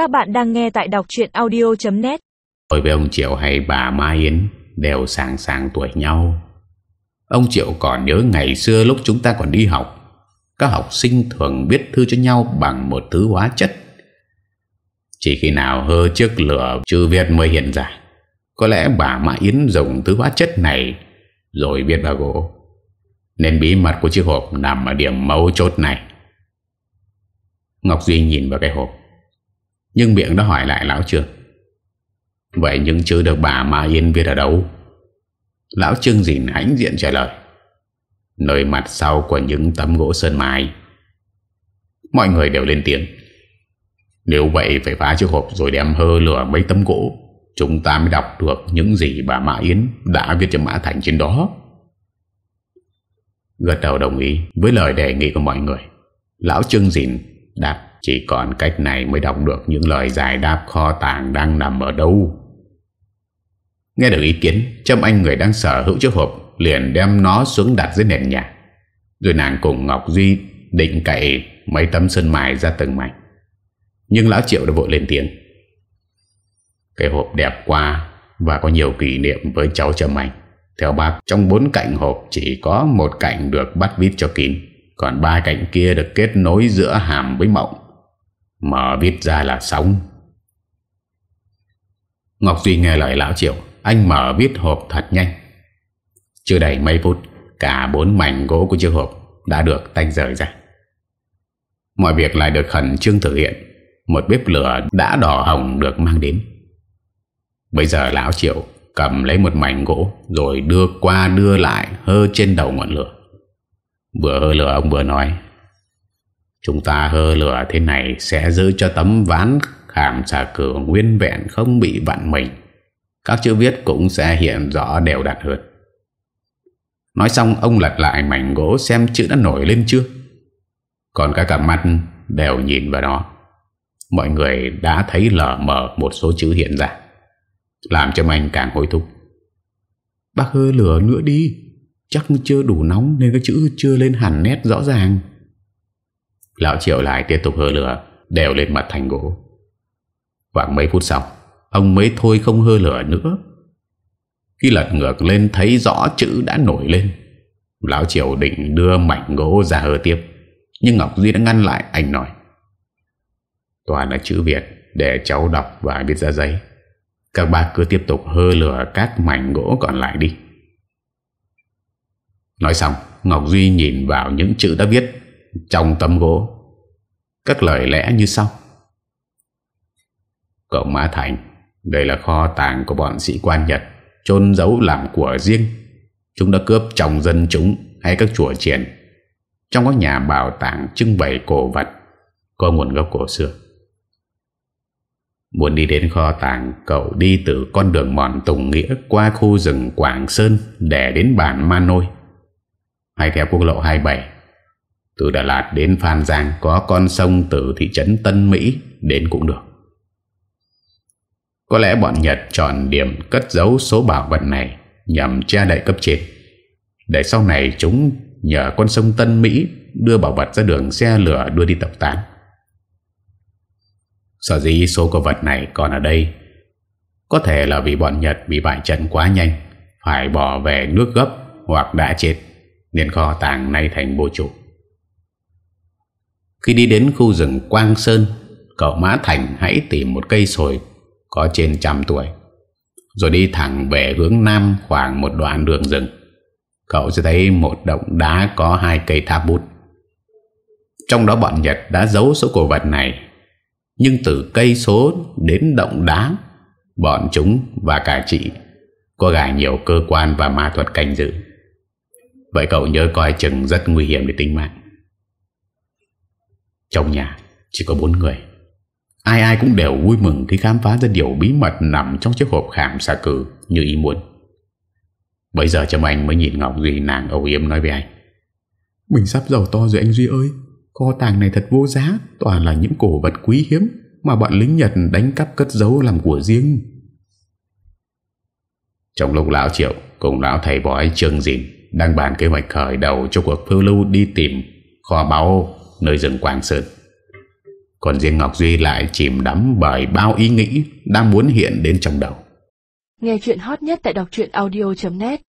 Các bạn đang nghe tại đọc chuyện audio.net Tôi với ông Triệu hay bà Mai Yến đều sàng sàng tuổi nhau. Ông Triệu còn nhớ ngày xưa lúc chúng ta còn đi học. Các học sinh thường viết thư cho nhau bằng một thứ hóa chất. Chỉ khi nào hơ trước lửa chữ viết mới hiện ra. Có lẽ bà Mai Yến dùng thứ hóa chất này rồi viết vào gỗ. Nên bí mật của chiếc hộp nằm ở điểm mấu chốt này. Ngọc Duy nhìn vào cái hộp nhưng miệng đã hỏi lại, Lão Trương, Vậy nhưng chưa được bà Ma Yên viết ở đâu. Lão Trương dìn hãnh diện trả lời, Nơi mặt sau của những tấm gỗ sơn mài. Mọi người đều lên tiếng, Nếu vậy phải phá chiếc hộp rồi đem hơ lửa mấy tấm gỗ, Chúng ta mới đọc được những gì bà Mã Yến đã viết cho Mã Thành trên đó. Gật đầu đồng ý với lời đề nghị của mọi người. Lão Trương Dìn đáp chỉ còn cách này mới đọc được những lời giải đáp kho tàng đang nằm ở đâu. Nghe được ý kiến, Trâm Anh người đang sở hữu chiếc hộp liền đem nó xuống đặt dưới nền nhà. Rồi nàng cùng Ngọc Duy định cậy mấy tấm sơn mài ra từng mảnh. Nhưng Lão Triệu đã vội lên tiếng. Cái hộp đẹp quá và có nhiều kỷ niệm với cháu Trâm Anh. Theo bác, trong bốn cạnh hộp chỉ có một cạnh được bắt vít cho kín. Còn ba cạnh kia được kết nối giữa hàm với mộng Mở viết ra là sống Ngọc Duy nghe lời lão triệu, Anh mở viết hộp thật nhanh. Chưa đầy mấy phút, Cả bốn mảnh gỗ của chiếc hộp Đã được tách rời ra. Mọi việc lại được khẩn trương thực hiện. Một bếp lửa đã đỏ hồng được mang đến. Bây giờ lão triệu cầm lấy một mảnh gỗ Rồi đưa qua đưa lại, hơ trên đầu ngọn lửa. Vừa hơ lửa, ông vừa nói Chúng ta hơ lửa thế này Sẽ giữ cho tấm ván khảm xà cửa nguyên vẹn không bị vặn mình. Các chữ viết cũng sẽ hiện rõ đều đặn hơn. Nói xong, ông lật lại mảnh gỗ xem chữ đã nổi lên chưa. Còn các cặp mắt đều nhìn vào đó Mọi người đã thấy lờ mờ một số chữ hiện ra. Làm cho anh càng hối thúc. Bác hơ lửa nữa đi. Chắc chưa đủ nóng Nên cái chữ chưa lên hẳn nét rõ ràng. Lão Triệu lại tiếp tục hơ lửa Đều lên mặt thành gỗ. Khoảng mấy phút sau, Ông mới thôi không hơ lửa nữa. Khi lật ngược lên thấy rõ chữ đã nổi lên, Lão Triệu định đưa mảnh gỗ ra hơ tiếp, Nhưng Ngọc Duy đã ngăn lại, Anh nói, Toàn là chữ Việt Để cháu đọc và viết ra giấy. Các bác cứ tiếp tục hơ lửa các mảnh gỗ còn lại đi. Nói xong, Ngọc Duy nhìn vào những chữ đã viết. Trong tấm gỗ. Các lời lẽ như sau. Cậu Mã Thành, Đây là kho tàng của bọn sĩ quan Nhật, chôn giấu làm của riêng. Chúng đã cướp trong dân chúng Hay các chùa triển Trong các nhà bảo tàng trưng bày cổ vật, Có nguồn gốc cổ xưa. Muốn đi đến kho tàng, Cậu đi từ con đường mòn Tùng Nghĩa Qua khu rừng Quảng Sơn Để đến bản Ma Nôi. Hay theo quốc lộ 27 từ Đà Lạt đến Phan Giang có con sông từ thị trấn Tân Mỹ đến cũng được. Có lẽ bọn Nhật chọn điểm cất giấu số bảo vật này nhằm che đậy cấp trên. Để sau này chúng nhờ con sông Tân Mỹ đưa bảo vật ra đường xe lửa đưa đi tập tán. Sở dĩ số cổ vật này còn ở đây, có thể là vì bọn Nhật bị bại trận quá nhanh, phải bỏ về nước gấp hoặc đã chết, nên kho tàng nay thành vô chủ. Khi đi đến khu rừng Quang Sơn, cậu Mã Thành hãy tìm một cây sồi có trên trăm tuổi, rồi đi thẳng về hướng Nam khoảng một đoạn đường rừng. Cậu sẽ thấy một động đá có hai cây tháp bút. Trong đó bọn Nhật đã giấu số cổ vật này, nhưng từ cây số đến động đá, bọn chúng và cả chị có gài nhiều cơ quan và ma thuật canh giữ. Vậy cậu nhớ coi chừng rất nguy hiểm để tính mạng trong nhà chỉ có bốn người Ai ai cũng đều vui mừng khi khám phá ra điều bí mật nằm trong chiếc hộp khảm xà cử như ý muốn. Bây giờ chồng anh mới nhìn Ngọc Duy nàng âu yếm nói với anh. Mình sắp giàu to rồi anh Duy ơi. Kho tàng này thật vô giá, toàn là những cổ vật quý hiếm mà bọn lính Nhật đánh cắp cất giấu làm của riêng. Trong lúc lão triệu cùng lão thầy bói trường dìn đang bàn kế hoạch khởi đầu cho cuộc phiêu lưu đi tìm kho báu nơi rừng Quảng Sơn. Còn riêng Ngọc Duy lại chìm đắm bởi bao ý nghĩ đang muốn hiện đến trong đầu. Nghe chuyện hot nhất tại đọc audio.net